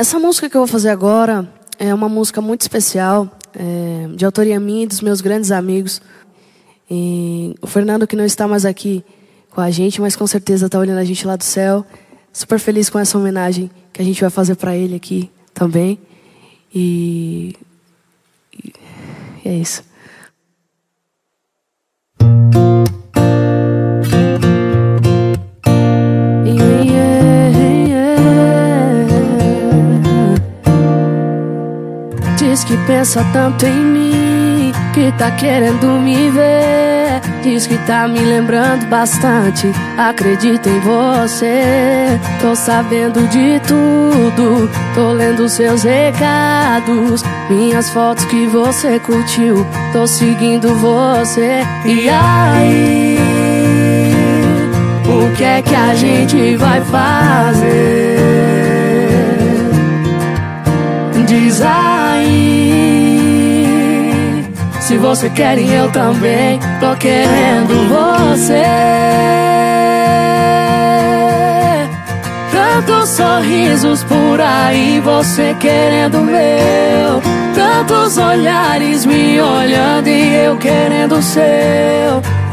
Essa música que eu vou fazer agora é uma música muito especial, é, de autoria minha e dos meus grandes amigos. E o Fernando, que não está mais aqui com a gente, mas com certeza está olhando a gente lá do céu. Super feliz com essa homenagem que a gente vai fazer para ele aqui também. E, e é isso. Que pensa tanto em mim, que tá querendo me ver. Diz que tá me lembrando bastante. Acredito em você. Tô sabendo de tudo. Tô lendo seus recados. Minhas fotos que você curtiu. Tô seguindo você. E aí? O que é que a gente vai fazer? Diz Se você quer e eu também. Tô querendo você. Tantos sorrisos por aí Você querendo meu. Tantos olhares me olhando E eu querendo seu.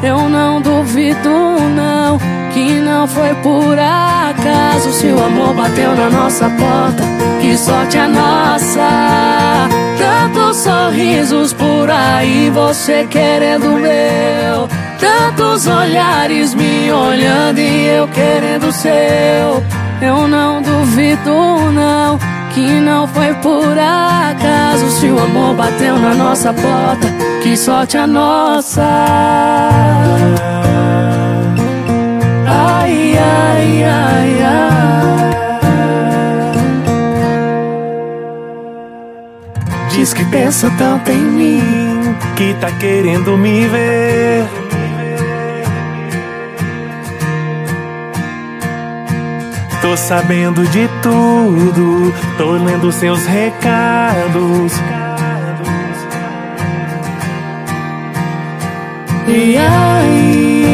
Eu não duvido não Que não foi por acaso. Se o amor bateu na nossa porta Que sorte a nossa. Tantos sorrisos por aí Você querendo meu. Tantos olhares me olhando E eu querendo seu. Eu não duvido não que não foi por acaso. Se o amor bateu na nossa porta Que sorte a nossa Diz que pensa tanto em mim Que tá querendo me ver Tô sabendo de tudo, tô lendo seus recados. E aí?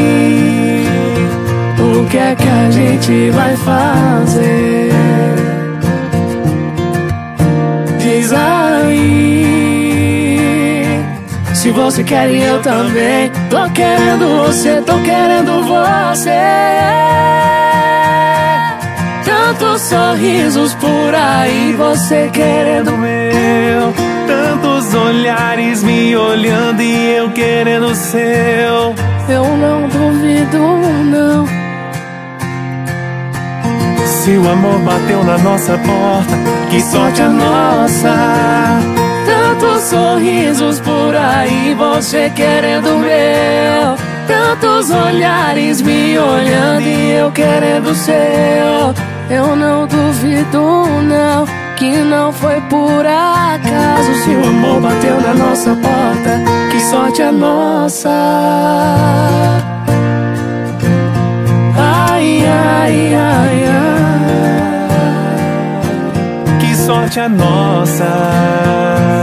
O que é que a gente vai fazer? Se você quer e eu também. Tô querendo você, tô querendo você. Tantos sorrisos por aí, você querendo meu. Tantos olhares me olhando e eu querendo o seu. Eu não duvido, não. Se o amor bateu na nossa porta, que sorte a nossa. Sorrisos por aí, você querendo meu. Tantos olhares me olhando e eu querendo seu. Eu não duvido, não, que não foi por acaso. Se o amor bateu na nossa porta, que sorte a nossa. Ai, ai, ai, ai. Que sorte a nossa.